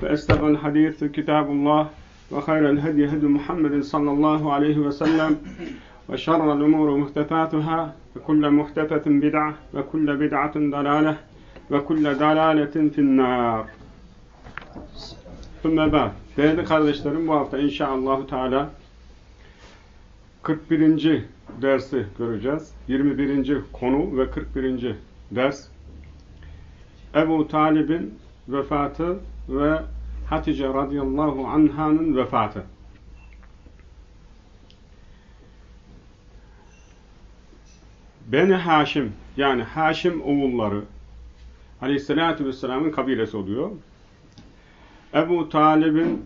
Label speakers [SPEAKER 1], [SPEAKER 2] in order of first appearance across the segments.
[SPEAKER 1] فأستغى الحديث كتاب الله وخير الهدي هدي محمد صلى الله عليه وسلم وشر الأمور محدثاتها وكل محدثة بدعة وكل بدعة ضلالة وكل ضلالة في النار ثم بعد Değerli kardeşlerim bu hafta inşallah Teala 41. dersi göreceğiz. 21. konu ve 41. ders. Ebu Talib'in vefatı ve Hatice radıyallahu anhanın vefatı. Beni Haşim yani Haşim oğulları aleyhissalatü vesselamın kabilesi oluyor. Ebu Talib'in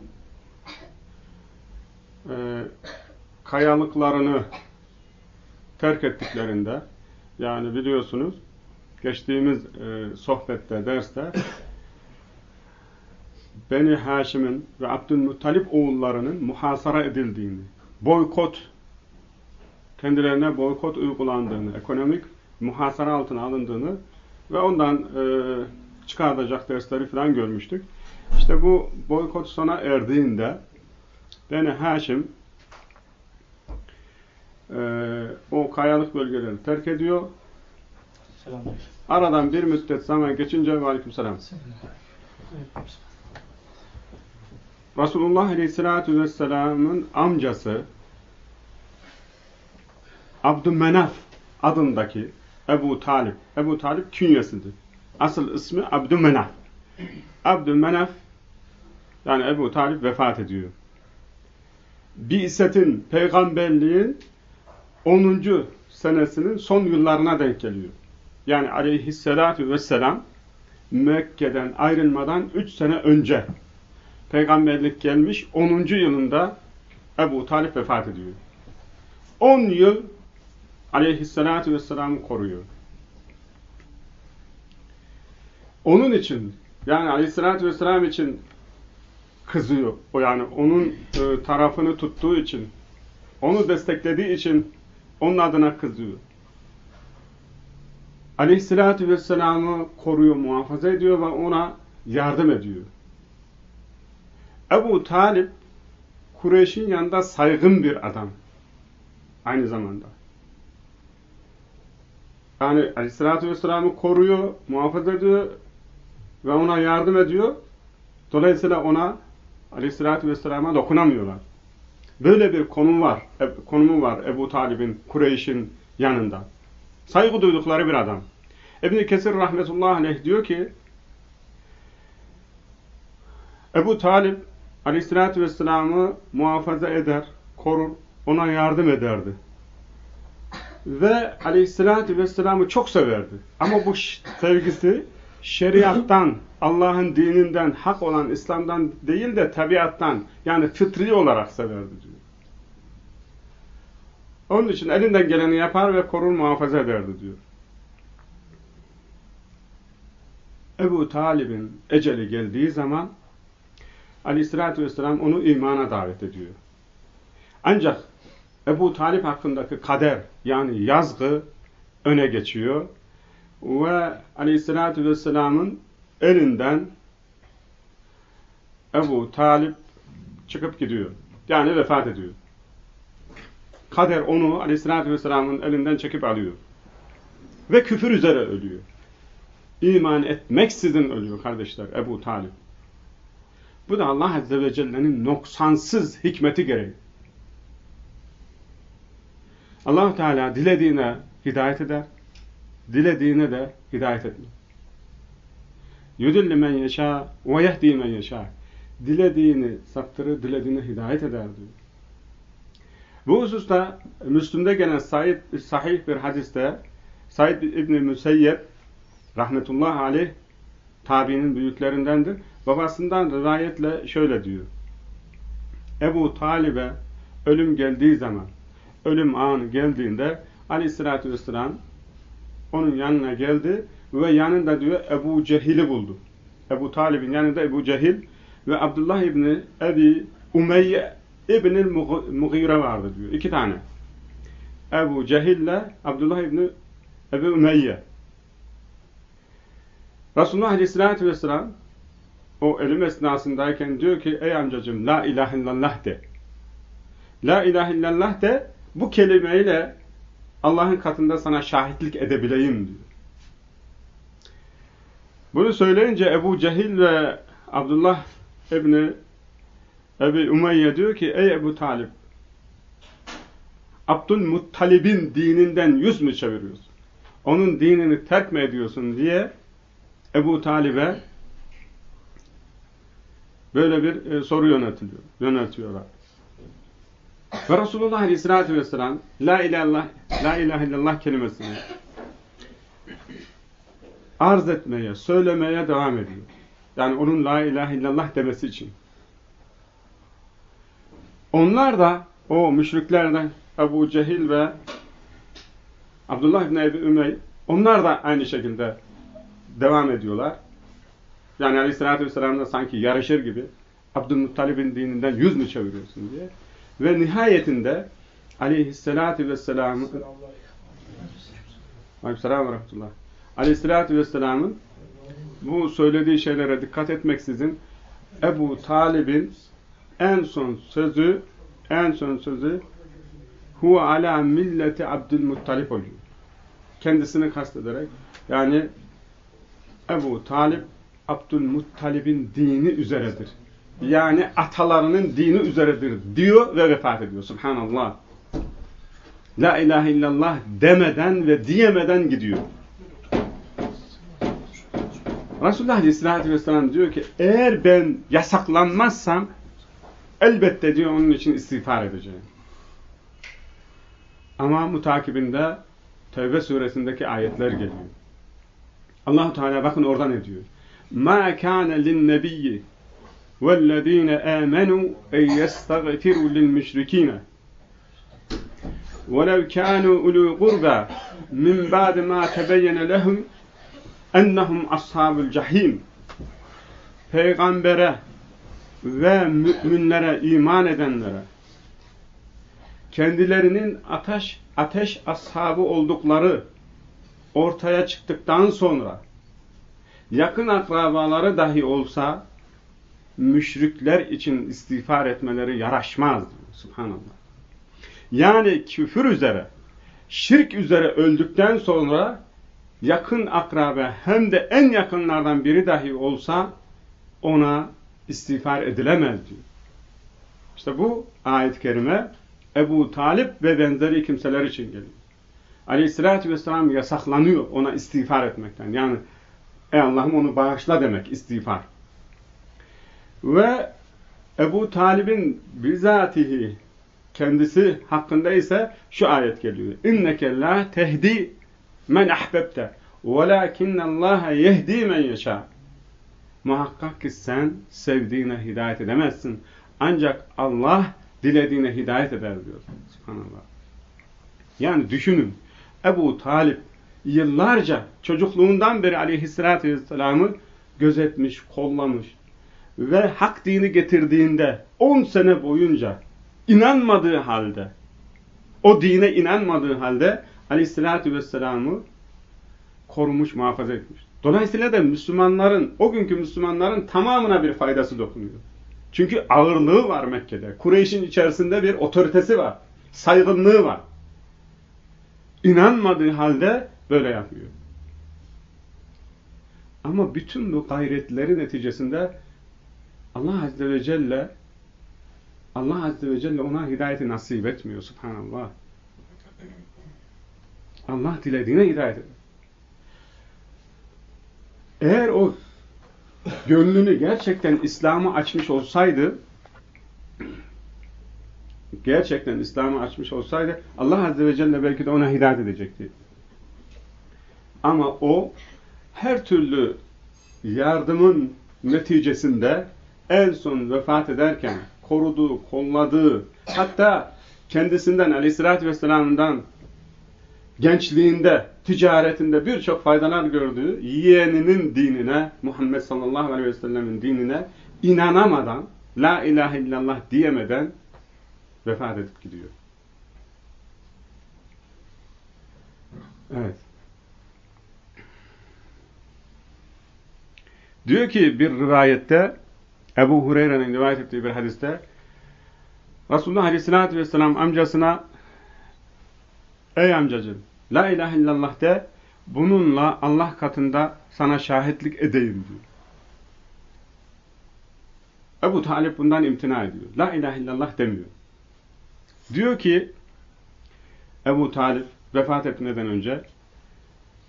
[SPEAKER 1] e, kayalıklarını terk ettiklerinde yani biliyorsunuz geçtiğimiz e, sohbette, derste Beni Haşim'in ve Abdülmuttalip oğullarının muhasara edildiğini, boykot, kendilerine boykot uygulandığını, ekonomik muhasara altına alındığını ve ondan e, çıkartacak dersleri falan görmüştük. İşte bu boykot sona erdiğinde Beni Haşim e, o kayalık bölgeleri terk ediyor. Aradan bir müddet zaman geçince ve aleykümselam. Resulullah Aleyhisselatü Vesselam'ın amcası Abdümenaf adındaki Ebu Talip. Ebu Talip künyesidir. Asıl ismi Abdümenaf. Abdümenaf yani Ebu Talip vefat ediyor. Bi'setin, peygamberliğin 10. senesinin son yıllarına denk geliyor. Yani aleyhissalatü vesselam Mekke'den ayrılmadan 3 sene önce peygamberlik gelmiş 10. yılında Ebu Talip vefat ediyor. 10 yıl aleyhissalatü vesselam'ı koruyor. Onun için yani aleyhissalatü vesselam için kızıyor. O yani onun e, tarafını tuttuğu için onu desteklediği için onun adına kızıyor. Aleyhissalatü vesselam'ı koruyor, muhafaza ediyor ve ona yardım ediyor. Ebu Talip Kureyş'in yanında saygın bir adam. Aynı zamanda. Yani Aleyhisselatü Vesselam'ı koruyor, muhafaza ediyor ve ona yardım ediyor. Dolayısıyla ona Aleyhisselatü Vesselam'a dokunamıyorlar. Böyle bir konum var, konumu var Ebu Talib'in Kureyş'in yanında. Saygı duydukları bir adam. İbn-i Kesir rahmetullahi aleyh diyor ki Ebu Talib Aleyhisselatü Vesselam'ı muhafaza eder, korur, ona yardım ederdi. Ve Aleyhisselatü Vesselam'ı çok severdi. Ama bu sevgisi şeriattan, Allah'ın dininden, hak olan İslam'dan değil de tabiattan, yani fıtri olarak severdi diyor. Onun için elinden geleni yapar ve korur, muhafaza ederdi diyor. Ebu Talib'in eceli geldiği zaman Aleyhisselatü Vesselam onu imana davet ediyor. Ancak Ebu Talip hakkındaki kader yani yazgı öne geçiyor ve Aleyhisselatü Vesselam'ın elinden Ebu Talip çıkıp gidiyor. Yani vefat ediyor. Kader onu Aleyhisselatü Vesselam'ın elinden çekip alıyor. Ve küfür üzere ölüyor. İman etmeksizin ölüyor kardeşler Ebu Talip. Bu da Allah Azze ve Celle'nin noksansız hikmeti gereği. allah Teala dilediğine hidayet eder, dilediğine de hidayet etmez. Yudilli men yeşâ ve yehdi men yeşâ. Dilediğini saptırır, dilediğine hidayet eder diyor. Bu hususta Müslüm'de gelen sahih, sahih bir hadiste Said İbni rahmetullahi aleyh tabiinin büyüklerindendir. Babasından rivayetle şöyle diyor. Ebu Talib'e ölüm geldiği zaman, ölüm anı geldiğinde aleyhissalatü vesselam onun yanına geldi ve yanında diyor Ebu Cehil'i buldu. Ebu Talib'in yanında Ebu Cehil ve Abdullah İbni Ebi Umeyye İbni Mughire vardı diyor. İki tane. Ebu Cehil ile Abdullah İbni Ebu Umeyye. Resulullah Aleyhisselatü Vesselam o ölüm esnasındayken diyor ki ey amcacığım la ilahe illallah de. La ilahe illallah de bu kelimeyle Allah'ın katında sana şahitlik edebileyim diyor. Bunu söyleyince Ebu Cehil ve Abdullah İbni Ebu Umeyye diyor ki ey Ebu Talip Abdülmuttalib'in dininden yüz mü çeviriyorsun? Onun dinini terk mi ediyorsun diye Ebu Talib'e böyle bir e, soru yöneltiliyor, yöneltiyorlar. Ve Resulullah Aleyhisselatü Vesselam La ilahe, La ilahe illallah kelimesini arz etmeye, söylemeye devam ediyor. Yani onun La ilahe illallah demesi için. Onlar da o müşriklerden Ebu Cehil ve Abdullah bin Ebi Ümey onlar da aynı şekilde devam ediyorlar. Yani Aleyhisselatü Vesselam'da sanki yarışır gibi Abdülmuttalib'in dininden yüz mü çeviriyorsun diye. Ve nihayetinde Aleyhisselatü Vesselam'ın Aleykümselam ve Rahmetullah. Aleyhisselatü Vesselam'ın bu söylediği şeylere dikkat etmeksizin Ebu Talib'in en son sözü en son sözü huve ala milleti Abdülmuttalip oluyor. Kendisini kastederek yani Ebu Talip Abdülmuttalib'in dini üzeredir. Yani atalarının dini üzeredir diyor ve vefat ediyor. Subhanallah. La ilahe illallah demeden ve diyemeden gidiyor. Resulullah Aleyhisselatü Vesselam diyor ki eğer ben yasaklanmazsam elbette diyor onun için istiğfar edeceğim. Ama mutakibinde Tevbe suresindeki ayetler geliyor allah Teala bakın orada ne diyor. مَا كَانَ لِلنَّبِيِّ وَالَّذ۪ينَ آمَنُوا اَنْ يَسْتَغْفِرُوا لِلْمُشْرِك۪ينَ وَلَوْ كَانُوا اُلُوا قُرْبَى مِنْ بَعْدِ مَا تَبَيَّنَ لَهُمْ اَنَّهُمْ أَصْحَابُ الْجَح۪يمِ Peygambere ve müminlere, iman edenlere kendilerinin ateş, ateş ashabı oldukları ortaya çıktıktan sonra yakın akrabaları dahi olsa müşrikler için istiğfar etmeleri yaraşmaz. Subhanallah. Yani küfür üzere, şirk üzere öldükten sonra yakın akrabe hem de en yakınlardan biri dahi olsa ona istiğfar edilemez diyor. İşte bu ayet-i kerime Ebu Talip ve benzeri kimseler için geliyor. Aleyhissalatü vesselam yasaklanıyor ona istiğfar etmekten. Yani ey Allah'ım onu bağışla demek istiğfar. Ve Ebu Talib'in bizatihi kendisi hakkında ise şu ayet geliyor. İnneke la tehdi men ahbebte velakinnallaha yehdi men yeşâ. Muhakkak ki sen sevdiğine hidayet edemezsin. Ancak Allah dilediğine hidayet eder diyor. Subhanallah. Yani düşünün. Ebu Talip yıllarca çocukluğundan beri aleyhissalatü vesselam'ı gözetmiş, kollamış ve hak dini getirdiğinde 10 sene boyunca inanmadığı halde o dine inanmadığı halde aleyhissalatü vesselam'ı korumuş, muhafaza etmiş. Dolayısıyla da Müslümanların, o günkü Müslümanların tamamına bir faydası dokunuyor. Çünkü ağırlığı var Mekke'de. Kureyş'in içerisinde bir otoritesi var. Saygınlığı var. İnanmadığı halde böyle yapıyor. Ama bütün bu gayretleri neticesinde Allah Azze ve Celle Allah Azze ve Celle ona hidayeti nasip etmiyor. Subhanallah. Allah dilediğine hidayet eder. Eğer o gönlünü gerçekten İslam'a açmış olsaydı gerçekten İslam'ı açmış olsaydı Allah Azze ve Celle belki de ona hidayet edecekti. Ama o her türlü yardımın neticesinde en son vefat ederken koruduğu, kolladığı, hatta kendisinden aleyhissalatü vesselam'dan gençliğinde, ticaretinde birçok faydalar gördüğü yeğeninin dinine, Muhammed sallallahu aleyhi ve sellemin dinine inanamadan, la ilahe illallah diyemeden vefat edip gidiyor. Evet. Diyor ki bir rivayette Ebu Hureyre'nin rivayet ettiği bir hadiste Resulullah Aleyhisselatü Vesselam amcasına Ey amcacığım La ilahe illallah de bununla Allah katında sana şahitlik edeyim diyor. Ebu Talip bundan imtina ediyor. La ilahe illallah demiyor. Diyor ki Ebu Talip vefat etmeden önce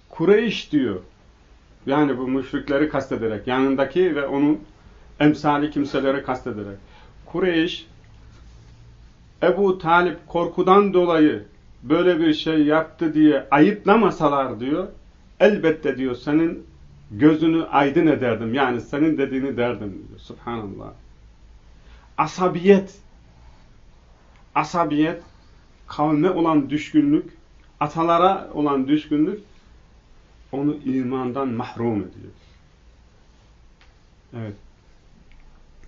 [SPEAKER 1] Kureyş diyor. Yani bu müşrikleri kastederek, yanındaki ve onun emsali kimseleri kastederek. Kureyş Ebu Talip korkudan dolayı böyle bir şey yaptı diye ayıplamasalar diyor, elbette diyor senin gözünü aydın ederdim. Yani senin dediğini derdim diyor. Subhanallah. Asabiyet asabiyet, kavme olan düşkünlük, atalara olan düşkünlük onu imandan mahrum ediyor. Evet.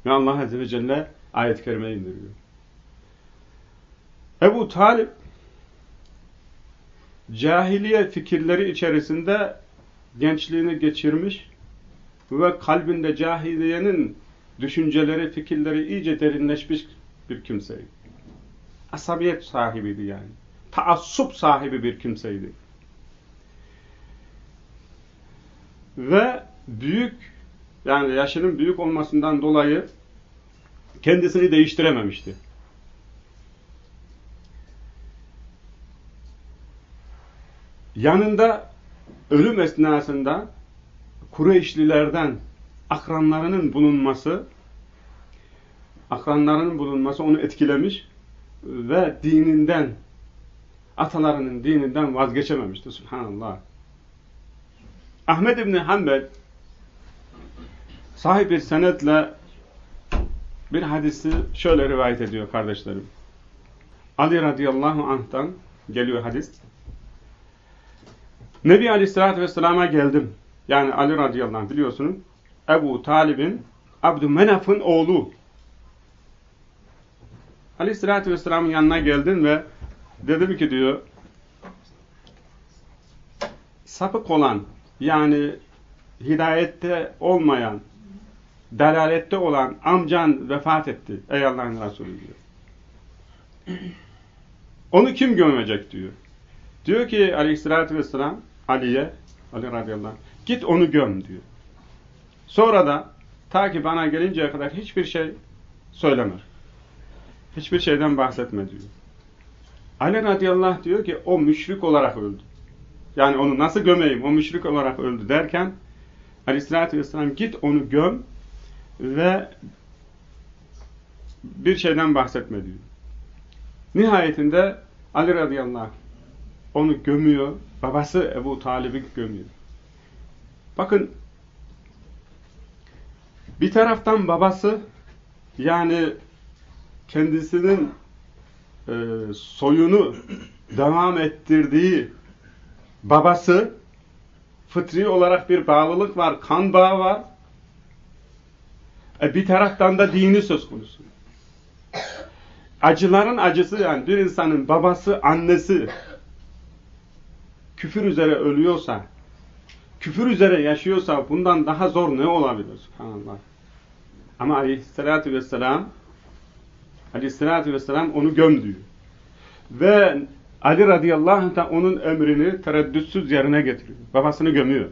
[SPEAKER 1] Ve Allah Azze ve Celle ayet-i kerime indiriyor. Ebu Talip cahiliye fikirleri içerisinde gençliğini geçirmiş ve kalbinde cahiliyenin düşünceleri, fikirleri iyice derinleşmiş bir kimseydi. Asabiyet sahibiydi yani. Taassup sahibi bir kimseydi. Ve büyük, yani yaşının büyük olmasından dolayı kendisini değiştirememişti. Yanında ölüm esnasında Kureyşlilerden akranlarının bulunması akranlarının bulunması onu etkilemiş ve dininden atalarının dininden vazgeçememişti. Subhanallah. Ahmed İbni Hanbel sahip bir senetle bir hadisi şöyle rivayet ediyor kardeşlerim. Ali radıyallahu anh'tan geliyor hadis. Nebi aleyhissalatü vesselama geldim. Yani Ali radıyallahu anh biliyorsunuz. Ebu Talib'in Abdümenaf'ın oğlu. Aleyhissalatü vesselamın yanına geldin ve dedim ki diyor sapık olan yani hidayette olmayan dalalette olan amcan vefat etti. Ey Allah'ın Resulü diyor. Onu kim gömecek diyor. Diyor ki aleyhissalatü vesselam Ali'ye Ali radıyallahu anh, git onu göm diyor. Sonra da ta ki bana gelinceye kadar hiçbir şey söylemez. Hiçbir şeyden bahsetme diyor. Ali radıyallahu anh diyor ki o müşrik olarak öldü. Yani onu nasıl gömeyim o müşrik olarak öldü derken aleyhissalatü vesselam git onu göm ve bir şeyden bahsetme diyor. Nihayetinde Ali radıyallahu onu gömüyor. Babası Ebu Talib'i gömüyor. Bakın bir taraftan babası yani kendisinin e, soyunu devam ettirdiği babası fıtri olarak bir bağlılık var, kan bağı var. E, bir taraftan da dini söz konusu. Acıların acısı yani bir insanın babası, annesi küfür üzere ölüyorsa, küfür üzere yaşıyorsa bundan daha zor ne olabilir? Subhanallah. Ama aleyhissalatü vesselam aleyhissalatü vesselam onu göm diyor. Ve Ali radıyallahu anh onun emrini tereddütsüz yerine getiriyor. Babasını gömüyor.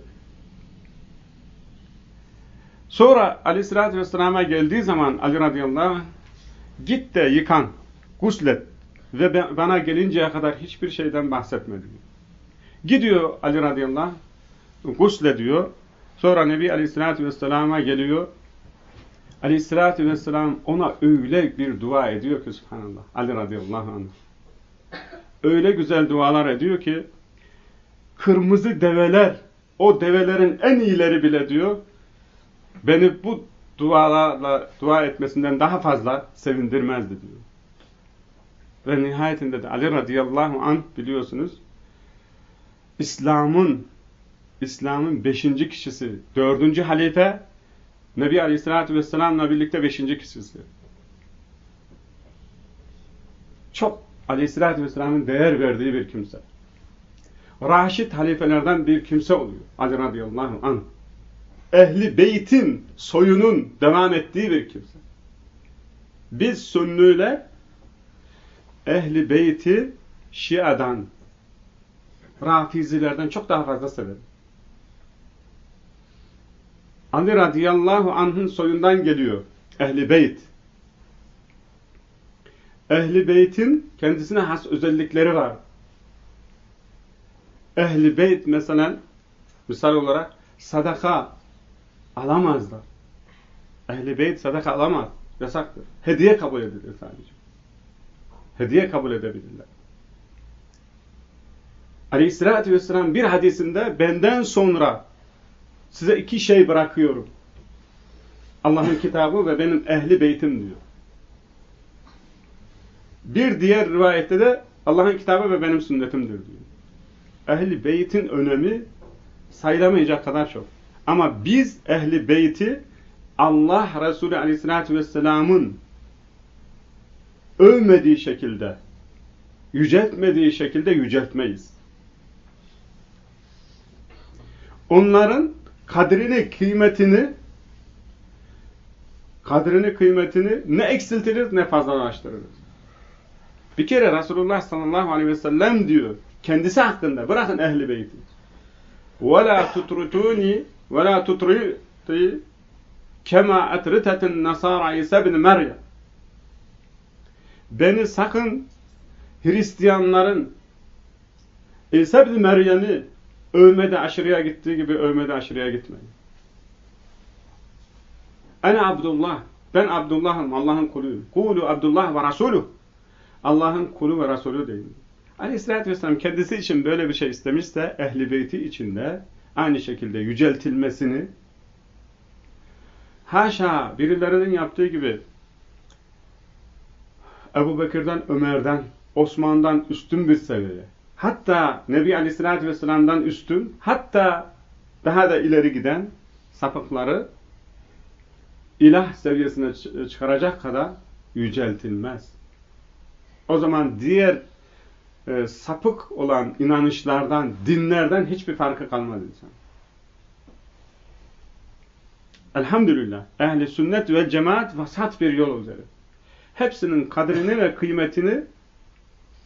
[SPEAKER 1] Sonra aleyhissalatü vesselam'a geldiği zaman Ali radıyallahu anh git de yıkan, guslet ve bana gelinceye kadar hiçbir şeyden bahsetmedi. Gidiyor Ali radıyallahu anh, guslediyor. Sonra Nebi aleyhissalatü vesselam'a geliyor. Aleyhissalatü vesselam ona öyle bir dua ediyor ki subhanallah. Ali radıyallahu anh. Öyle güzel dualar ediyor ki kırmızı develer o develerin en iyileri bile diyor beni bu dualarla dua etmesinden daha fazla sevindirmezdi diyor. Ve nihayetinde de Ali radıyallahu anh biliyorsunuz İslam'ın İslam'ın beşinci kişisi, dördüncü halife Nebi Aleyhisselatü Vesselam'la birlikte beşinci kişisi. Çok Aleyhisselatü Vesselam'ın değer verdiği bir kimse. Raşid halifelerden bir kimse oluyor. Ali radıyallahu anh. Ehli beytin soyunun devam ettiği bir kimse. Biz sünnüyle ehli beyti şiadan, rafizilerden çok daha fazla severiz. Ali radıyallahu anh'ın soyundan geliyor. Ehli beyt. Ehli beytin kendisine has özellikleri var. Ehli beyt mesela misal olarak sadaka alamazlar. Ehli beyt sadaka alamaz. Yasaktır. Hediye kabul edilir sadece. Hediye kabul edebilirler. Aleyhissalatü vesselam bir hadisinde benden sonra size iki şey bırakıyorum. Allah'ın kitabı ve benim ehli beytim diyor. Bir diğer rivayette de Allah'ın kitabı ve benim sünnetimdir diyor. Ehli beytin önemi sayılamayacak kadar çok. Ama biz ehli beyti Allah Resulü Aleyhisselatü Vesselam'ın övmediği şekilde, yüceltmediği şekilde yüceltmeyiz. Onların kadrini, kıymetini kadrini, kıymetini ne eksiltiriz ne fazlalaştırırız. Bir kere Resulullah sallallahu aleyhi ve sellem diyor kendisi hakkında bırakın ehli beyti. وَلَا تُتْرُتُونِ وَلَا تُتْرِتِ كَمَا اَتْرِتَتِ النَّصَارَ اِسَى بْنِ مَرْيَمْ Beni sakın Hristiyanların İsa bin Meryem'i övmede aşırıya gittiği gibi övmede aşırıya gitmeyin. Ene Abdullah. Ben Abdullah'ım. Allah'ın kuluyum. Kulu Abdullah ve Resulü. Allah'ın kulu ve Resulü deyin. Aleyhisselatü Vesselam kendisi için böyle bir şey istemişse ehli beyti içinde aynı şekilde yüceltilmesini haşa birilerinin yaptığı gibi Ebu Bekir'den, Ömer'den, Osman'dan üstün bir seviyeye hatta Nebi Aleyhisselatü Vesselam'dan üstün hatta daha da ileri giden sapıkları ilah seviyesine çıkaracak kadar yüceltilmez. O zaman diğer e, sapık olan inanışlardan, dinlerden hiçbir farkı kalmaz insan. Elhamdülillah. Ehli sünnet ve cemaat vasat bir yol üzere. Hepsinin kadrini ve kıymetini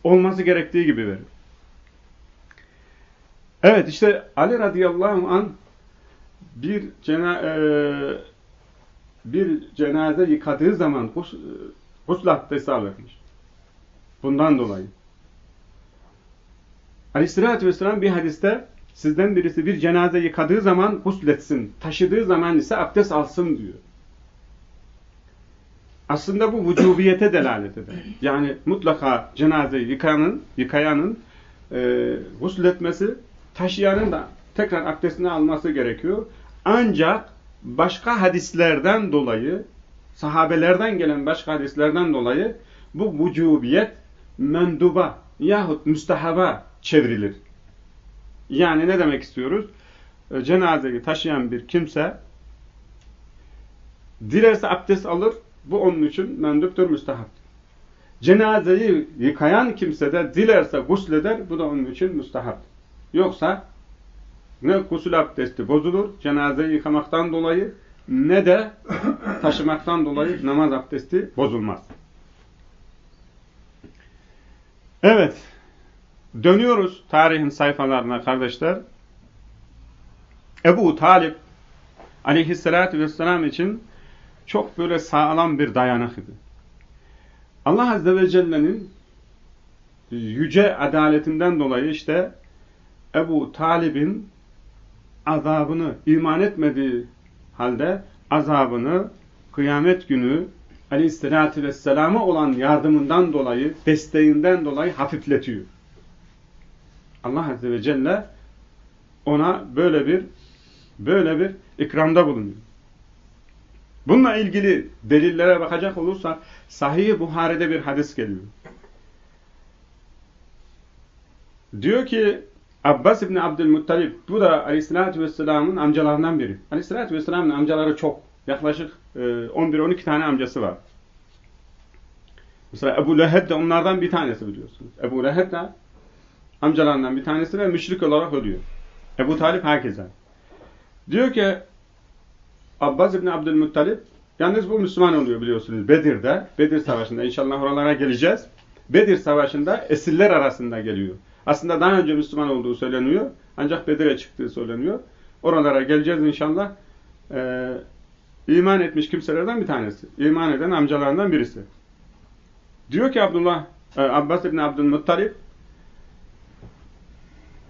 [SPEAKER 1] olması gerektiği gibi verir. Evet işte Ali radıyallahu an bir cena e, bir cenaze yıkadığı zaman gus, e, gusül abdesti alırmış. Bundan dolayı. Aleyhissalatü vesselam bir hadiste sizden birisi bir cenaze yıkadığı zaman gusletsin, taşıdığı zaman ise abdest alsın diyor. Aslında bu vücubiyete delalet eder. Yani mutlaka cenazeyi yıkayanın, yıkayanın e, gusletmesi, taşıyanın da tekrar abdestini alması gerekiyor. Ancak başka hadislerden dolayı, sahabelerden gelen başka hadislerden dolayı bu vücubiyet menduba yahut müstehaba çevrilir. Yani ne demek istiyoruz? E, cenazeyi taşıyan bir kimse dilerse abdest alır, bu onun için menduptur, müstehaptır. Cenazeyi yıkayan kimse de dilerse gusleder, bu da onun için müstehaptır. Yoksa ne gusül abdesti bozulur, cenazeyi yıkamaktan dolayı ne de taşımaktan dolayı namaz abdesti bozulmaz. Evet. Dönüyoruz tarihin sayfalarına kardeşler. Ebu Talip aleyhissalatü vesselam için çok böyle sağlam bir dayanık idi. Allah Azze ve Celle'nin yüce adaletinden dolayı işte Ebu Talib'in azabını iman etmediği halde azabını kıyamet günü aleyhissalatü vesselama olan yardımından dolayı, desteğinden dolayı hafifletiyor. Allah Azze ve Celle ona böyle bir böyle bir ikramda bulunuyor. Bununla ilgili delillere bakacak olursak Sahih Buhari'de bir hadis geliyor. Diyor ki Abbas İbni Abdülmuttalib bu da Aleyhisselatü Vesselam'ın amcalarından biri. Aleyhisselatü Vesselam'ın amcaları çok. Yaklaşık 11-12 e, tane amcası var. Mesela Ebu Leheb de onlardan bir tanesi biliyorsunuz. Ebu Leheb de amcalarından bir tanesi ve müşrik olarak ölüyor. Ebu Talip herkese. Diyor ki Abbas İbni Abdülmuttalip yalnız bu Müslüman oluyor biliyorsunuz Bedir'de. Bedir Savaşı'nda inşallah oralara geleceğiz. Bedir Savaşı'nda esirler arasında geliyor. Aslında daha önce Müslüman olduğu söyleniyor. Ancak Bedir'e çıktığı söyleniyor. Oralara geleceğiz inşallah. Ee, iman etmiş kimselerden bir tanesi. İman eden amcalarından birisi. Diyor ki Abdullah, e, Abbas İbni Abdülmuttalip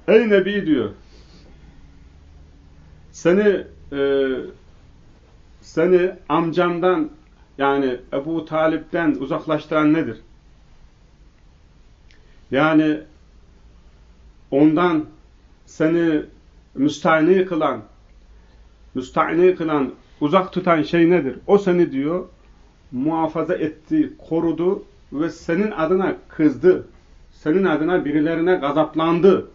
[SPEAKER 1] Ey Nebi diyor seni e, seni amcamdan yani Ebu Talip'ten uzaklaştıran nedir? Yani ondan seni müstahni kılan müstahni kılan uzak tutan şey nedir? O seni diyor muhafaza etti, korudu ve senin adına kızdı. Senin adına birilerine gazaplandı.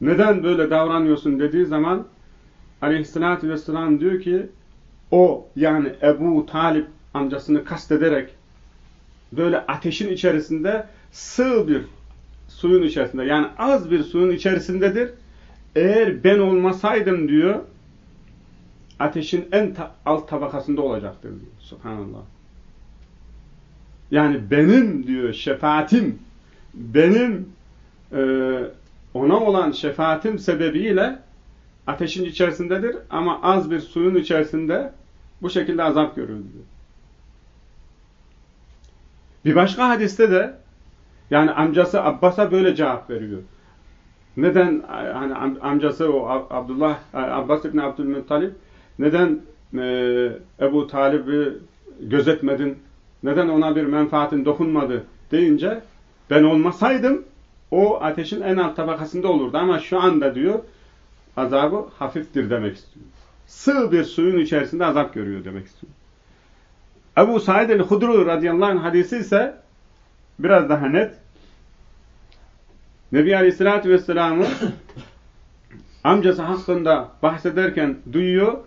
[SPEAKER 1] Neden böyle davranıyorsun dediği zaman aleyhissalatü vesselam diyor ki o yani Ebu Talip amcasını kastederek böyle ateşin içerisinde sığ bir suyun içerisinde yani az bir suyun içerisindedir. Eğer ben olmasaydım diyor ateşin en ta alt tabakasında olacaktır diyor. Subhanallah. Yani benim diyor şefaatim benim e, ona olan şefaatim sebebiyle ateşin içerisindedir ama az bir suyun içerisinde bu şekilde azap görür diyor. Bir başka hadiste de yani amcası Abbas'a böyle cevap veriyor. Neden hani amcası o Abdullah Abbas İbni Abdülmuttalip neden e, Ebu Talib'i gözetmedin? Neden ona bir menfaatin dokunmadı deyince ben olmasaydım o ateşin en alt tabakasında olurdu ama şu anda diyor azabı hafiftir demek istiyor. Sığ bir suyun içerisinde azap görüyor demek istiyor. Ebu Said el-Hudru radıyallahu anh hadisi ise biraz daha net. Nebi Aleyhisselatü Vesselam'ın amcası hakkında bahsederken duyuyor.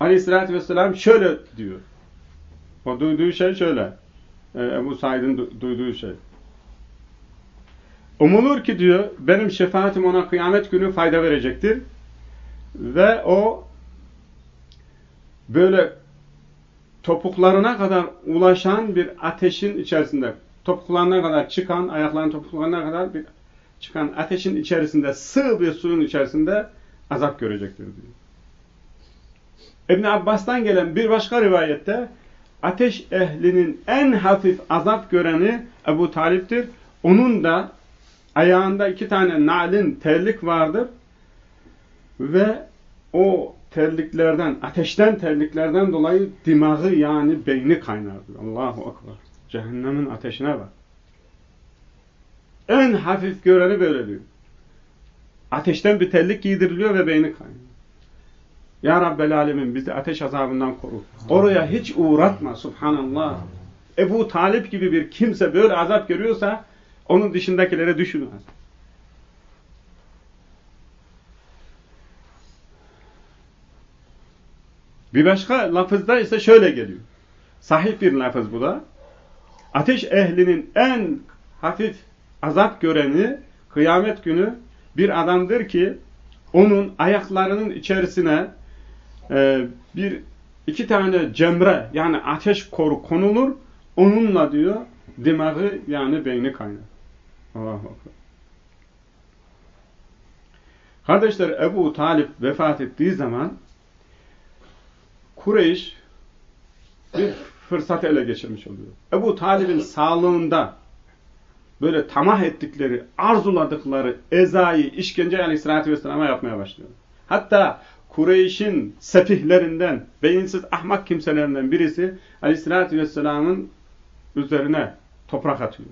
[SPEAKER 1] Aleyhisselatü Vesselam şöyle diyor. O duyduğu şey şöyle. Ee, Ebu Said'in du duyduğu şey. Umulur ki diyor benim şefaatim ona kıyamet günü fayda verecektir. Ve o böyle topuklarına kadar ulaşan bir ateşin içerisinde topuklarına kadar çıkan, ayaklarının topuklarına kadar bir çıkan ateşin içerisinde, sığ bir suyun içerisinde azap görecektir diyor. İbn Abbas'tan gelen bir başka rivayette ateş ehlinin en hafif azap göreni Ebu Talip'tir. Onun da ayağında iki tane nalin terlik vardır ve o terliklerden, ateşten terliklerden dolayı dimağı yani beyni kaynardı. Allahu Akbar. Cehennemin ateşine bak. En hafif göreni böyle diyor. Ateşten bir terlik giydiriliyor ve beyni kaynıyor. Ya Rabbel Alemin bizi ateş azabından koru. Oraya hiç uğratma subhanallah. Ebu Talip gibi bir kimse böyle azap görüyorsa onun dışındakilere düşünmez. Bir başka lafızda ise şöyle geliyor. Sahih bir lafız bu da. Ateş ehlinin en hafif azap göreni kıyamet günü bir adamdır ki onun ayaklarının içerisine e, bir iki tane cemre yani ateş koru konulur. Onunla diyor dimağı yani beyni kaynar. Allahu Akbar. Kardeşler Ebu Talip vefat ettiği zaman Kureyş bir fırsat ele geçirmiş oluyor. Ebu Talib'in sağlığında böyle tamah ettikleri, arzuladıkları ezayı, işkence aleyhissalatü vesselam'a yapmaya başlıyor. Hatta Kureyş'in sefihlerinden, beyinsiz ahmak kimselerinden birisi aleyhissalatü vesselamın üzerine toprak atıyor.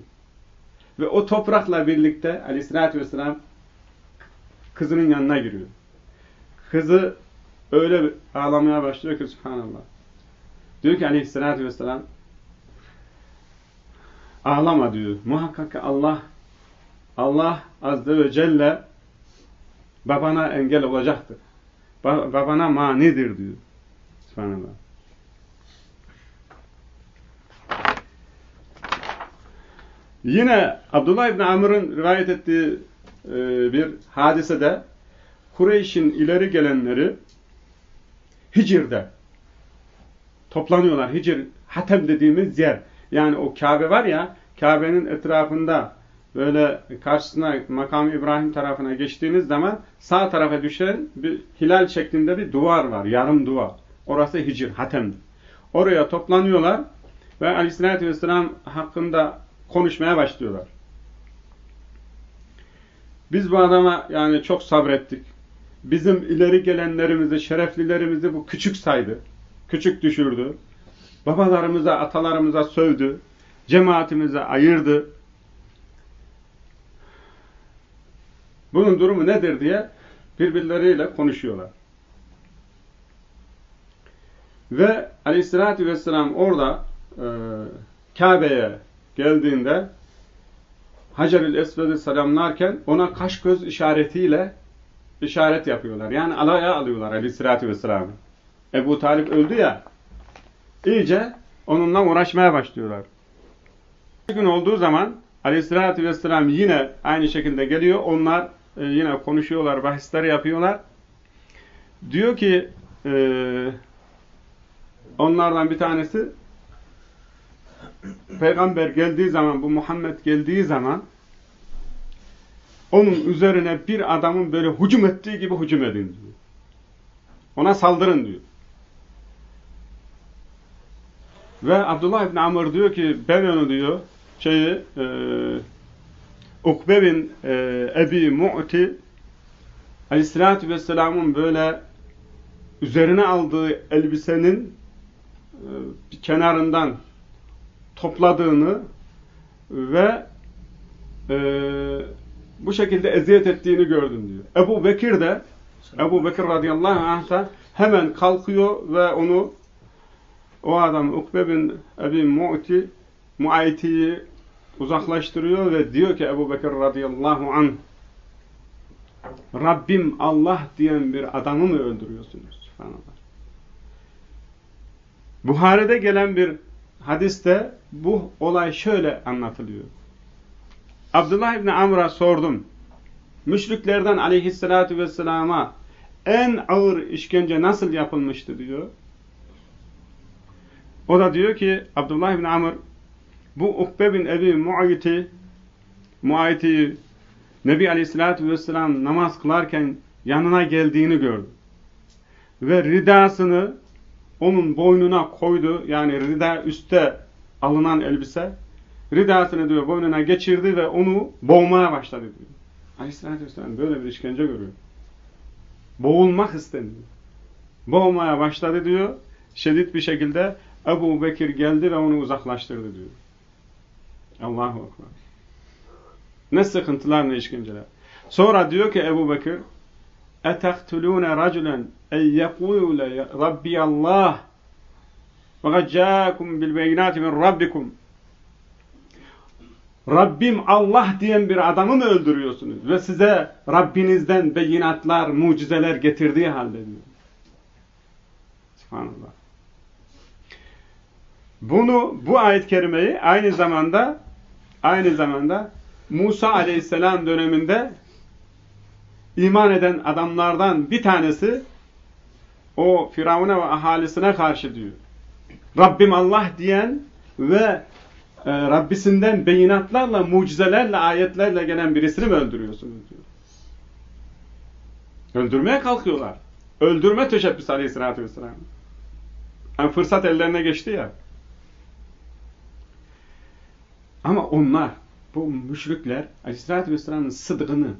[SPEAKER 1] Ve o toprakla birlikte aleyhissalatü vesselam kızının yanına giriyor. Kızı öyle ağlamaya başlıyor ki subhanallah. Diyor ki aleyhissalatü vesselam ağlama diyor. Muhakkak ki Allah Allah azze ve celle babana engel olacaktır. babana manidir diyor. Subhanallah. Yine Abdullah İbni Amr'ın rivayet ettiği e, bir hadisede Kureyş'in ileri gelenleri Hicr'de toplanıyorlar. Hicr, Hatem dediğimiz yer. Yani o Kabe var ya, Kabe'nin etrafında böyle karşısına makam İbrahim tarafına geçtiğiniz zaman sağ tarafa düşen bir hilal şeklinde bir duvar var. Yarım duvar. Orası Hicr, Hatem'dir. Oraya toplanıyorlar ve Aleyhisselatü Vesselam hakkında konuşmaya başlıyorlar. Biz bu adama yani çok sabrettik. Bizim ileri gelenlerimizi, şereflilerimizi bu küçük saydı. Küçük düşürdü. Babalarımıza, atalarımıza sövdü. Cemaatimize ayırdı. Bunun durumu nedir diye birbirleriyle konuşuyorlar. Ve aleyhissalatü vesselam orada e, Kabe'ye geldiğinde Hacer-ül Esved'i selamlarken ona kaş göz işaretiyle işaret yapıyorlar. Yani alaya alıyorlar aleyhissalatü vesselam'ı. Ebu Talip öldü ya iyice onunla uğraşmaya başlıyorlar. Bir gün olduğu zaman aleyhissalatü vesselam yine aynı şekilde geliyor. Onlar e, yine konuşuyorlar, bahisler yapıyorlar. Diyor ki e, onlardan bir tanesi peygamber geldiği zaman, bu Muhammed geldiği zaman onun üzerine bir adamın böyle hücum ettiği gibi hücum edin diyor. Ona saldırın diyor. Ve Abdullah İbni Amr diyor ki ben onu diyor şeyi e, Ukbe bin e, Ebi Mu'ti Aleyhisselatü Vesselam'ın böyle üzerine aldığı elbisenin e, bir kenarından topladığını ve e, bu şekilde eziyet ettiğini gördüm diyor. Ebu Bekir de Ebu Bekir radıyallahu anh da hemen kalkıyor ve onu o adam Ukbe bin Ebi Mu'ti Muayti'yi uzaklaştırıyor ve diyor ki Ebu Bekir radıyallahu anh Rabbim Allah diyen bir adamı mı öldürüyorsunuz? Subhanallah. Buhari'de gelen bir hadiste bu olay şöyle anlatılıyor. Abdullah İbni Amr'a sordum. Müşriklerden aleyhissalatü vesselama en ağır işkence nasıl yapılmıştı diyor. O da diyor ki Abdullah İbni Amr bu Ukbe bin Ebi Muayit'i Muayit'i Nebi Aleyhisselatü Vesselam namaz kılarken yanına geldiğini gördü. Ve ridasını onun boynuna koydu. Yani rida üstte alınan elbise Ridasını diyor boynuna geçirdi ve onu boğmaya başladı diyor. Aleyhisselatü Vesselam böyle bir işkence görüyor. Boğulmak isteniyor. Boğmaya başladı diyor. Şiddet bir şekilde Ebu Bekir geldi ve onu uzaklaştırdı diyor. Allahu Ekber. Ne sıkıntılar ne işkenceler. Sonra diyor ki Ebu Bekir اَتَقْتُلُونَ رَجُلًا اَنْ يَقُولَ رَبِّيَ اللّٰهِ وَقَدْ جَاءَكُمْ بِالْبَيْنَاتِ مِنْ رَبِّكُمْ Rabbim Allah diyen bir adamı mı öldürüyorsunuz? Ve size Rabbinizden beyinatlar, mucizeler getirdiği halde diyor. Subhanallah. Bunu, bu ayet-i kerimeyi aynı zamanda aynı zamanda Musa aleyhisselam döneminde iman eden adamlardan bir tanesi o Firavun'a ve ahalisine karşı diyor. Rabbim Allah diyen ve e, Rabbisinden beyinatlarla, mucizelerle, ayetlerle gelen birisini mi öldürüyorsunuz diyor. Öldürmeye kalkıyorlar. Öldürme teşebbüsü aleyhissalatü vesselam. Yani fırsat ellerine geçti ya. Ama onlar, bu müşrikler aleyhissalatü vesselamın sıdkını,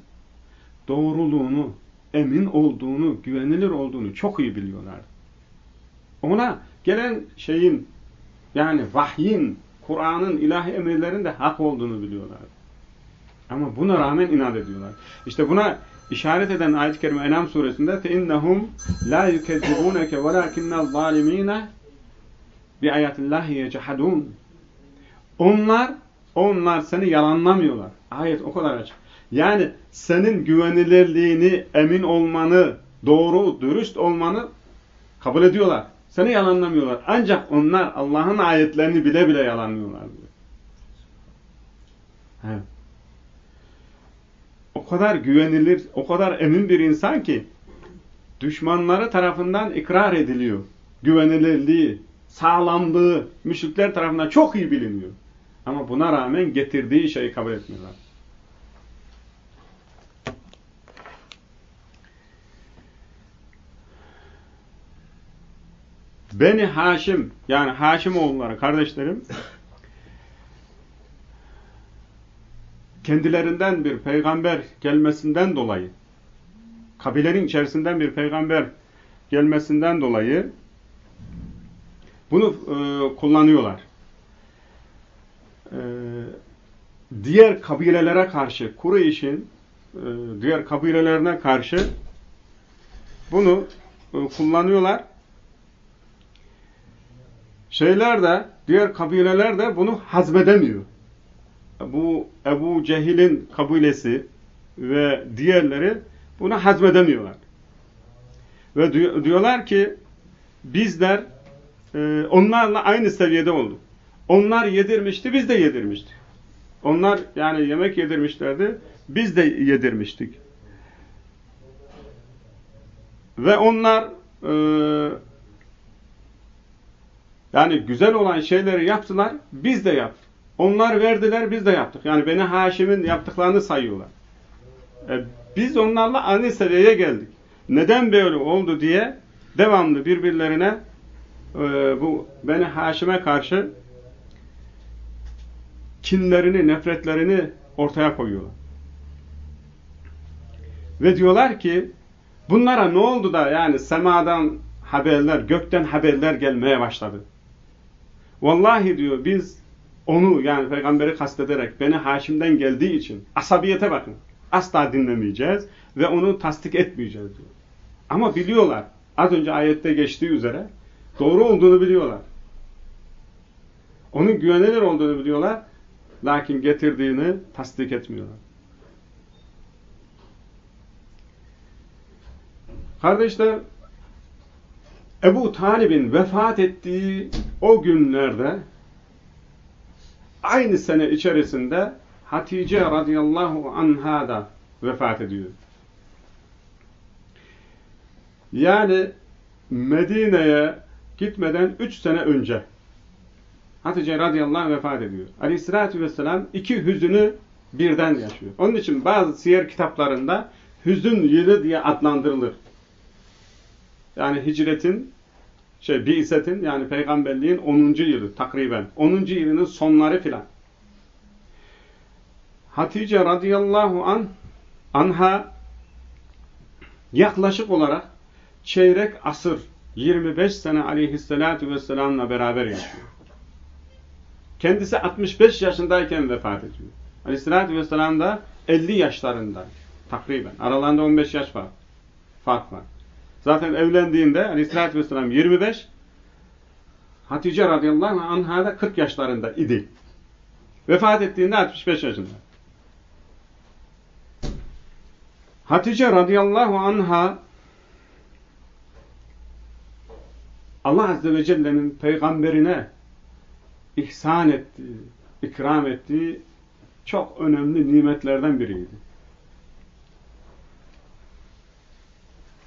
[SPEAKER 1] doğruluğunu, emin olduğunu, güvenilir olduğunu çok iyi biliyorlar. Ona gelen şeyin, yani vahyin, Kur'an'ın ilahi emirlerin de hak olduğunu biliyorlar. Ama buna rağmen inat ediyorlar. İşte buna işaret eden ayet-i kerime Enam suresinde فَاِنَّهُمْ لَا يُكَذِّبُونَكَ وَلَاكِنَّ الظَّالِم۪ينَ بِاَيَاتِ اللّٰهِ يَجَحَدُونَ Onlar, onlar seni yalanlamıyorlar. Ayet o kadar açık. Yani senin güvenilirliğini, emin olmanı, doğru, dürüst olmanı kabul ediyorlar. Seni yalanlamıyorlar. Ancak onlar Allah'ın ayetlerini bile bile yalanlıyorlar diyor. O kadar güvenilir, o kadar emin bir insan ki düşmanları tarafından ikrar ediliyor. Güvenilirliği, sağlamlığı müşrikler tarafından çok iyi biliniyor. Ama buna rağmen getirdiği şeyi kabul etmiyorlar. Beni Haşim yani Haşim oğulları kardeşlerim kendilerinden bir peygamber gelmesinden dolayı kabilenin içerisinden bir peygamber gelmesinden dolayı bunu e, kullanıyorlar. E, diğer kabilelere karşı Kureyş'in e, diğer kabilelerine karşı bunu e, kullanıyorlar şeyler de, diğer kabileler de bunu hazmedemiyor. Bu Ebu Cehil'in kabilesi ve diğerleri bunu hazmedemiyorlar. Ve diyorlar ki bizler e, onlarla aynı seviyede olduk. Onlar yedirmişti, biz de yedirmiştik. Onlar yani yemek yedirmişlerdi, biz de yedirmiştik. Ve onlar e, yani güzel olan şeyleri yaptılar, biz de yaptık. Onlar verdiler, biz de yaptık. Yani Beni Haşim'in yaptıklarını sayıyorlar. E, biz onlarla aynı seviyeye geldik. Neden böyle oldu diye devamlı birbirlerine e, bu Beni Haşim'e karşı kinlerini, nefretlerini ortaya koyuyorlar. Ve diyorlar ki bunlara ne oldu da yani semadan haberler, gökten haberler gelmeye başladı. Vallahi diyor biz onu yani peygamberi kastederek beni Haşim'den geldiği için asabiyete bakın. Asla dinlemeyeceğiz ve onu tasdik etmeyeceğiz diyor. Ama biliyorlar. Az önce ayette geçtiği üzere doğru olduğunu biliyorlar. Onun güvenilir olduğunu biliyorlar. Lakin getirdiğini tasdik etmiyorlar. Kardeşler Ebu Talib'in vefat ettiği o günlerde aynı sene içerisinde Hatice radıyallahu anha da vefat ediyor. Yani Medine'ye gitmeden üç sene önce Hatice radıyallahu anh vefat ediyor. Aleyhissalatü vesselam iki hüzünü birden yaşıyor. Onun için bazı siyer kitaplarında hüzün yılı diye adlandırılır. Yani hicretin şey Bi'setin yani peygamberliğin 10. yılı takriben. 10. yılının sonları filan. Hatice radıyallahu an anha yaklaşık olarak çeyrek asır 25 sene aleyhissalatu vesselamla beraber yaşıyor. Kendisi 65 yaşındayken vefat ediyor. Aleyhissalatü vesselam da 50 yaşlarında takriben. Aralarında 15 yaş var. Fark var. Zaten evlendiğinde aleyhissalatü vesselam 25, Hatice radıyallahu anh'a da 40 yaşlarında idi. Vefat ettiğinde 65 yaşında. Hatice radıyallahu anha Allah Azze ve Celle'nin peygamberine ihsan ettiği, ikram ettiği çok önemli nimetlerden biriydi.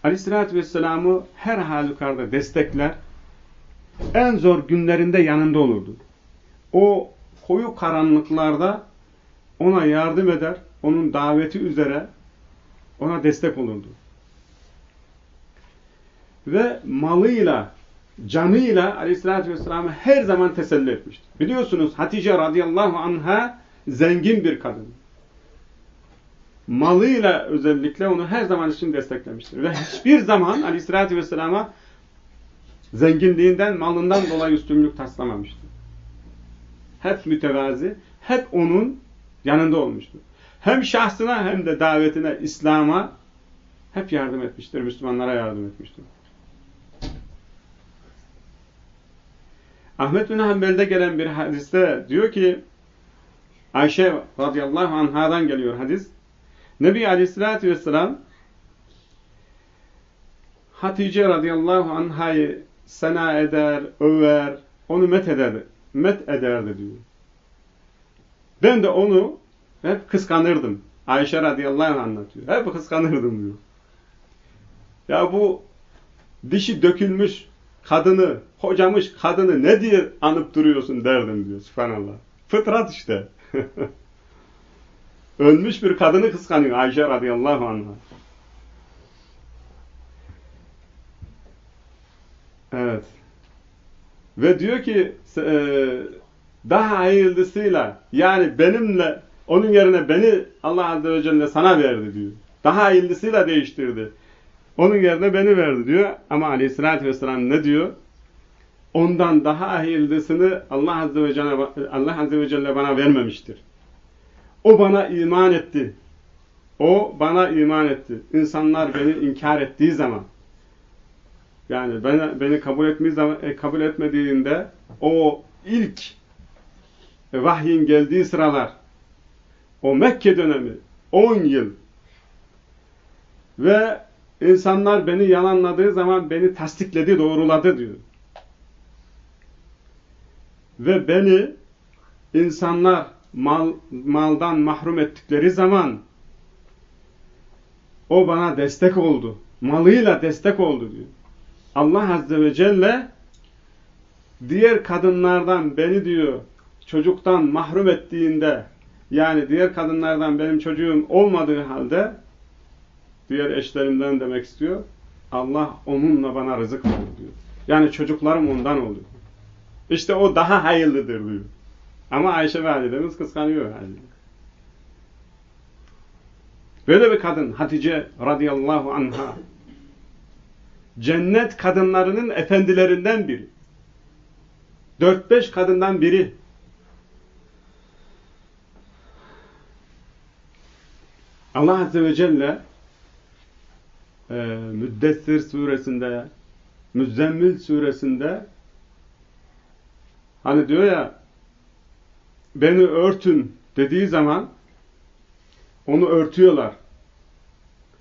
[SPEAKER 1] Aleyhisselatü Vesselam'ı her halükarda destekler, en zor günlerinde yanında olurdu. O koyu karanlıklarda ona yardım eder, onun daveti üzere ona destek olurdu. ve malıyla, canıyla aleyhissalatü vesselam'ı her zaman teselli etmiştir. Biliyorsunuz Hatice radıyallahu anha zengin bir kadın. Malıyla özellikle onu her zaman için desteklemiştir. Ve hiçbir zaman aleyhissalatü vesselama zenginliğinden, malından dolayı üstünlük taslamamıştır. Hep mütevazi, hep onun yanında olmuştur. Hem şahsına hem de davetine, İslam'a hep yardım etmiştir. Müslümanlara yardım etmiştir. Ahmet bin Hanbel'de gelen bir hadiste diyor ki Ayşe radıyallahu anhadan geliyor hadis. Nebi aleyhissalatü vesselam Hatice radıyallahu anhayı sena eder, över, onu met ederdi. Met ederdi diyor. Ben de onu hep kıskanırdım. Ayşe radıyallahu anh anlatıyor. Hep kıskanırdım diyor. Ya bu dişi dökülmüş kadını, kocamış kadını ne diye anıp duruyorsun derdim diyor. Subhanallah. Fıtrat işte. Ölmüş bir kadını kıskanıyor Ayşe radıyallahu anh'a. Evet. Ve diyor ki e, daha hayırlısıyla yani benimle onun yerine beni Allah Azze ve Celle sana verdi diyor. Daha hayırlısıyla değiştirdi. Onun yerine beni verdi diyor. Ama aleyhissalatü vesselam ne diyor? Ondan daha hayırlısını Allah Azze ve Celle, Allah Azze ve Celle bana vermemiştir. O bana iman etti. O bana iman etti. İnsanlar beni inkar ettiği zaman yani beni, beni kabul etmediği zaman, e, kabul etmediğinde o ilk vahyin geldiği sıralar o Mekke dönemi 10 yıl ve insanlar beni yalanladığı zaman beni tasdikledi, doğruladı diyor. Ve beni insanlar mal, maldan mahrum ettikleri zaman o bana destek oldu. Malıyla destek oldu diyor. Allah Azze ve Celle diğer kadınlardan beni diyor çocuktan mahrum ettiğinde yani diğer kadınlardan benim çocuğum olmadığı halde diğer eşlerimden demek istiyor. Allah onunla bana rızık verdi diyor. Yani çocuklarım ondan oluyor. İşte o daha hayırlıdır diyor. Ama Ayşe validemiz kıskanıyor yani. Böyle bir kadın Hatice radıyallahu anha cennet kadınlarının efendilerinden biri. Dört beş kadından biri. Allah Azze ve Celle e, Müddessir suresinde Müzzemmil suresinde hani diyor ya beni örtün dediği zaman onu örtüyorlar.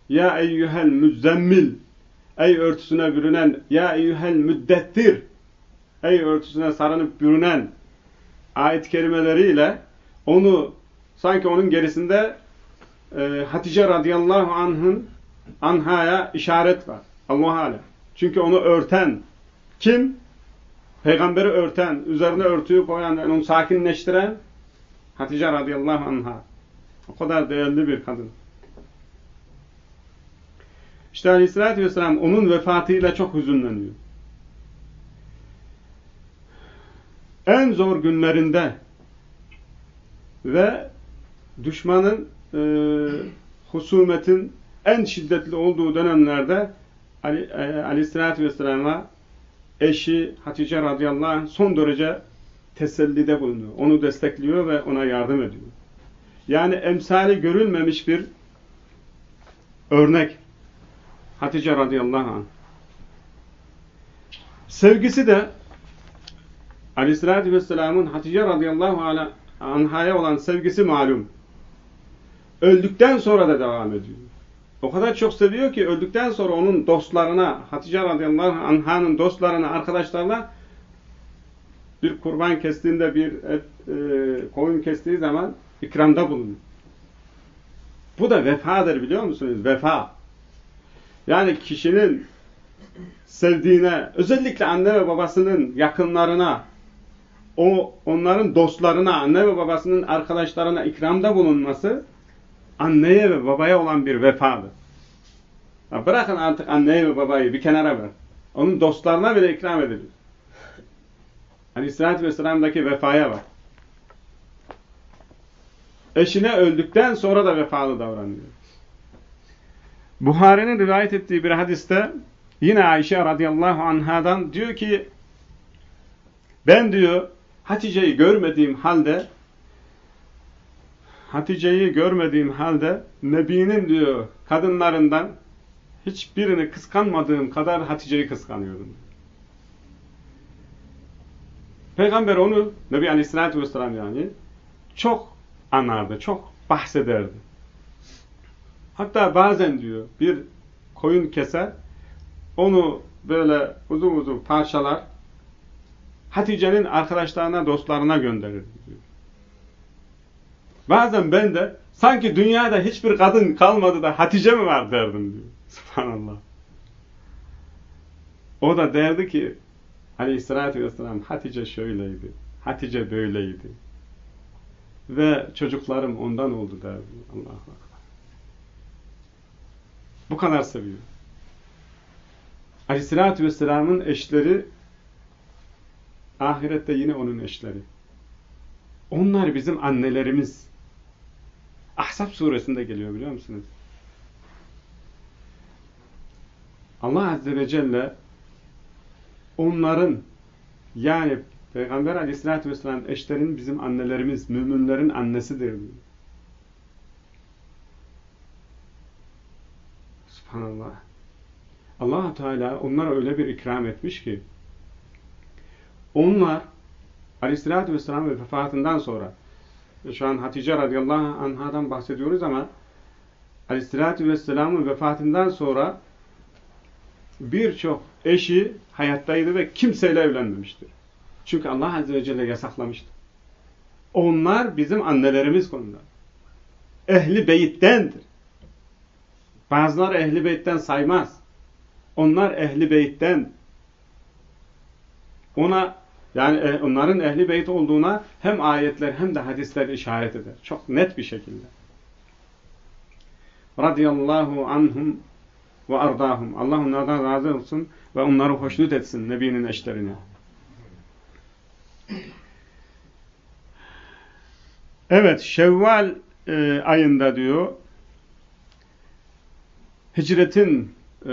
[SPEAKER 1] Ya eyyühel müzzemmil Ey örtüsüne bürünen ya eyyühel müddettir Ey örtüsüne sarınıp bürünen ayet kelimeleriyle onu sanki onun gerisinde e, Hatice radıyallahu anh'ın anhaya işaret var. Allah alem. Çünkü onu örten kim? Peygamberi örten, üzerine örtüyü koyan, onu sakinleştiren Hatice radıyallahu anha. O kadar değerli bir kadın. İşte aleyhissalatü vesselam onun vefatıyla çok hüzünleniyor. En zor günlerinde ve düşmanın e, husumetin en şiddetli olduğu dönemlerde Ali, e, aleyhissalatü vesselam'a eşi Hatice radıyallahu anh son derece tesellide bulunuyor. Onu destekliyor ve ona yardım ediyor. Yani emsali görülmemiş bir örnek. Hatice radıyallahu anh. Sevgisi de Aleyhisselatü Vesselam'ın Hatice radıyallahu anhaya olan sevgisi malum. Öldükten sonra da devam ediyor. O kadar çok seviyor ki öldükten sonra onun dostlarına, Hatice radıyallahu anh'ın dostlarına, arkadaşlarına bir kurban kestiğinde bir et, e, koyun kestiği zaman ikramda bulunuyor. Bu da vefadır biliyor musunuz? Vefa. Yani kişinin sevdiğine, özellikle anne ve babasının yakınlarına, o onların dostlarına, anne ve babasının arkadaşlarına ikramda bulunması anneye ve babaya olan bir vefadır. Ya bırakın artık anneyi ve babayı bir kenara ver. Onun dostlarına bile ikram edilir. Aleyhisselatü Vesselam'daki vefaya bak. Eşine öldükten sonra da vefalı davranıyor. Buhari'nin rivayet ettiği bir hadiste yine Ayşe radıyallahu anhadan diyor ki ben diyor Hatice'yi görmediğim halde Hatice'yi görmediğim halde Nebi'nin diyor kadınlarından hiçbirini kıskanmadığım kadar Hatice'yi kıskanıyordum. Peygamber onu Nebi Aleyhisselatü Vesselam yani çok anardı, çok bahsederdi. Hatta bazen diyor bir koyun keser, onu böyle uzun uzun parçalar, Hatice'nin arkadaşlarına, dostlarına gönderir diyor. Bazen ben de sanki dünyada hiçbir kadın kalmadı da Hatice mi var derdim diyor. Subhanallah. O da derdi ki aleyhissalatü vesselam Hatice şöyleydi, Hatice böyleydi. Ve çocuklarım ondan oldu derdi. Allah'a akbar. Bu kadar seviyor. Aleyhissalatü vesselamın eşleri ahirette yine onun eşleri. Onlar bizim annelerimiz. Ahzab suresinde geliyor biliyor musunuz? Allah Azze ve Celle onların yani Peygamber Aleyhisselatü Vesselam eşlerin bizim annelerimiz, müminlerin annesidir diyor. Subhanallah. allah Teala onlara öyle bir ikram etmiş ki onlar Aleyhisselatü Vesselam vefatından sonra şu an Hatice radıyallahu anhadan bahsediyoruz ama Aleyhisselatü Vesselam'ın vefatından sonra birçok eşi hayattaydı ve kimseyle evlenmemiştir. Çünkü Allah Azze ve Celle yasaklamıştı. Onlar bizim annelerimiz konuda. Ehli beyittendir. Bazıları ehli beyitten saymaz. Onlar ehli beyitten. Ona yani e, onların ehli beyt olduğuna hem ayetler hem de hadisler işaret eder. Çok net bir şekilde. Radiyallahu anhum ve ardahum. Allah onlardan razı olsun ve onları hoşnut etsin Nebi'nin eşlerine. Evet, Şevval e, ayında diyor hicretin e,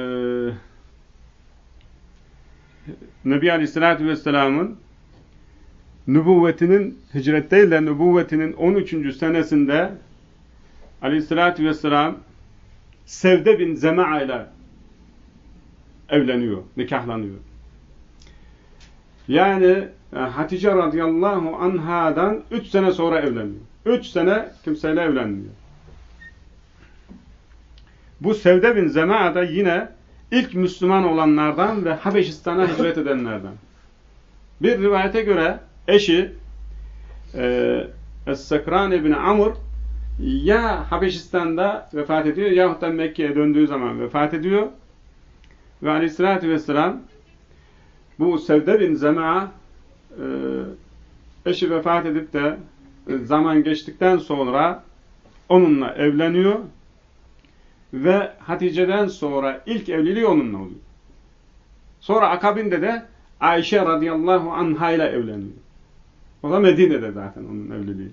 [SPEAKER 1] Nebi Aleyhisselatü Vesselam'ın nübüvvetinin hicret değil de nübüvvetinin 13. senesinde Aleyhisselatü Vesselam Sevde bin Zema'a ile evleniyor, nikahlanıyor. Yani e, Hatice radıyallahu anhadan 3 sene sonra evleniyor. 3 sene kimseyle evlenmiyor. Bu Sevde bin Zema'a da yine ilk Müslüman olanlardan ve Habeşistan'a hicret edenlerden. Bir rivayete göre eşi e, Es-Sekran ibn Amr ya Habeşistan'da vefat ediyor yahut da Mekke'ye döndüğü zaman vefat ediyor. Ve aleyhissalatü vesselam bu Sevde bin Zema'a e, eşi vefat edip de e, zaman geçtikten sonra onunla evleniyor ve Hatice'den sonra ilk evliliği onunla oluyor. Sonra akabinde de Ayşe radıyallahu anha ile evleniyor. O da Medine'de zaten onun evliliği.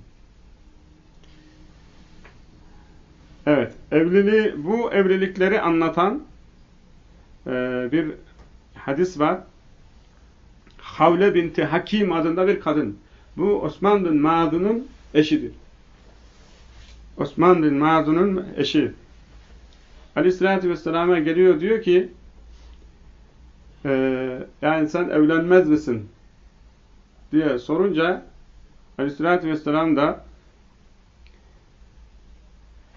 [SPEAKER 1] Evet, evliliği, bu evlilikleri anlatan e, bir hadis var. Havle binti Hakim adında bir kadın. Bu Osman bin Ma'dun'un eşidir. Osman bin Ma'dun'un eşi. Aleyhissalatü Vesselam'a geliyor diyor ki e, yani sen evlenmez misin? Diye sorunca Aleyhissalatü Vesselam da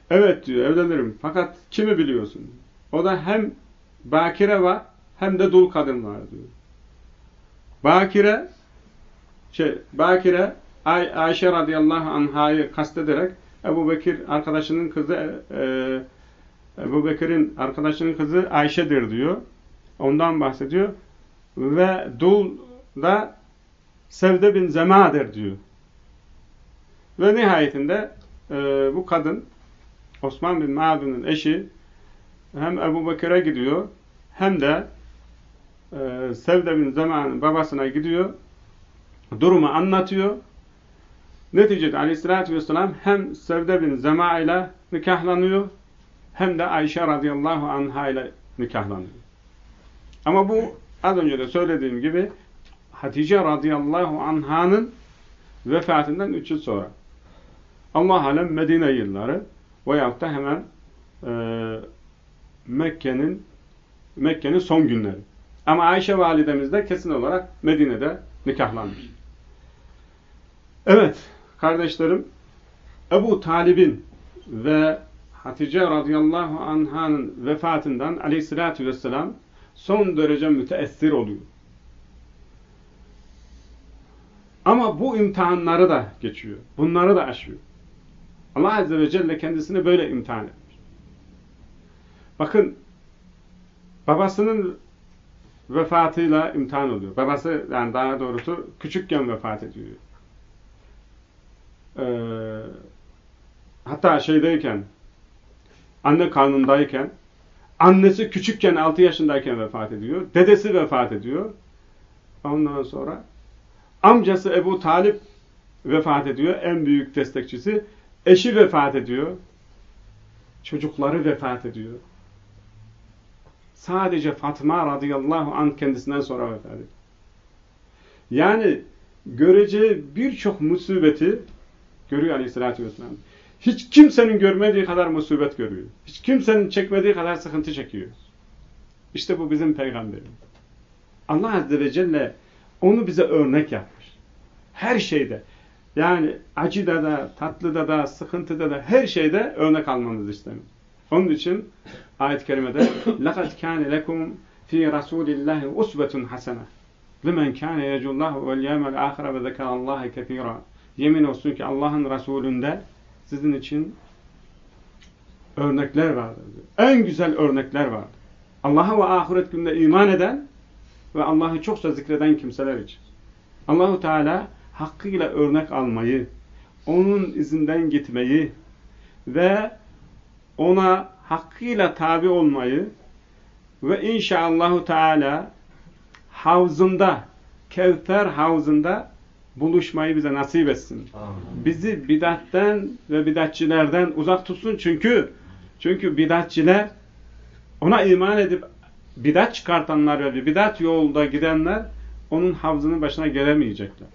[SPEAKER 1] evet diyor evlenirim. Fakat kimi biliyorsun? O da hem bakire var hem de dul kadın var diyor. Bakire şey, Bakire Ay Ayşe radıyallahu anhayı kastederek Ebu Bekir arkadaşının kızı e, Ebu Bekir'in arkadaşının kızı Ayşe'dir diyor. Ondan bahsediyor. Ve dul da Sevde bin Zema'dır diyor. Ve nihayetinde e, bu kadın Osman bin Ma'dun'un eşi hem Ebu Bekir'e gidiyor hem de e, Sevde bin Zeman'ın babasına gidiyor. Durumu anlatıyor. Neticede aleyhissalatü vesselam hem Sevde bin Zema ile nikahlanıyor hem de Ayşe radıyallahu anha ile nikahlanıyor. Ama bu az önce de söylediğim gibi Hatice radıyallahu anhanın vefatından 3 yıl sonra. Allah alem Medine yılları veyahut da hemen e, Mekke'nin Mekke'nin son günleri. Ama Ayşe validemiz de kesin olarak Medine'de nikahlanmış. Evet kardeşlerim Ebu Talib'in ve Hatice radıyallahu anhanın vefatından aleyhissalatü vesselam son derece müteessir oluyor. Ama bu imtihanları da geçiyor. Bunları da aşıyor. Allah Azze ve Celle kendisini böyle imtihan etmiş. Bakın babasının vefatıyla imtihan oluyor. Babası yani daha doğrusu küçükken vefat ediyor. Ee, hatta şeydeyken anne karnındayken annesi küçükken 6 yaşındayken vefat ediyor. Dedesi vefat ediyor. Ondan sonra amcası Ebu Talip vefat ediyor. En büyük destekçisi. Eşi vefat ediyor. Çocukları vefat ediyor. Sadece Fatıma radıyallahu anh kendisinden sonra vefat ediyor. Yani göreceği birçok musibeti görüyor aleyhissalatü vesselam. Hiç kimsenin görmediği kadar musibet görüyor. Hiç kimsenin çekmediği kadar sıkıntı çekiyor. İşte bu bizim peygamberimiz. Allah Azze ve Celle onu bize örnek yapmış. Her şeyde. Yani acıda da, tatlıda da, sıkıntıda da her şeyde örnek almamızı istemiş. Onun için ayet-i kerimede لَقَدْ كَانَ لَكُمْ ف۪ي رَسُولِ اللّٰهِ اُسْبَةٌ حَسَنَةٌ لِمَنْ كَانَ يَجُوا اللّٰهُ وَالْيَوْمَ الْآخِرَ وَذَكَرَ اللّٰهِ كَثِيرًا Yemin olsun ki Allah'ın Resulünde sizin için örnekler vardır. En güzel örnekler vardır. Allah'a ve ahiret gününe iman eden ve Allah'ı çokça zikreden kimseler için. Allahu Teala hakkıyla örnek almayı, onun izinden gitmeyi ve ona hakkıyla tabi olmayı ve inşallahü teala havzında, Kevser havzında buluşmayı bize nasip etsin. Amin. Bizi bidatten ve bidatçilerden uzak tutsun çünkü çünkü bidatçiler ona iman edip bidat çıkartanlar ve bidat yolda gidenler onun havzının başına gelemeyecekler.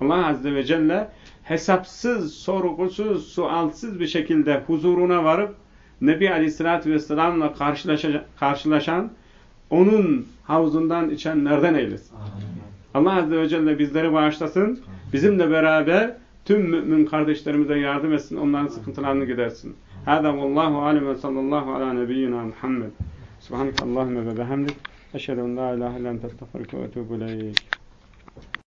[SPEAKER 1] Allah Azze ve Celle hesapsız, sorgusuz, sualsız bir şekilde huzuruna varıp Nebi Aleyhisselatü Vesselam'la karşılaşan onun havzundan içenlerden eylesin. Allah Azze ve Celle bizleri bağışlasın. Bizimle beraber tüm mümin kardeşlerimize yardım etsin. Onların sıkıntılarını gidersin. Hâdâ vallahu alem ve sallallahu ala nebiyyina Muhammed. Subhaneke Allahümme ve behamdik. Eşhedü en la ilahe illen testağfirüke ve etûbü ileyk.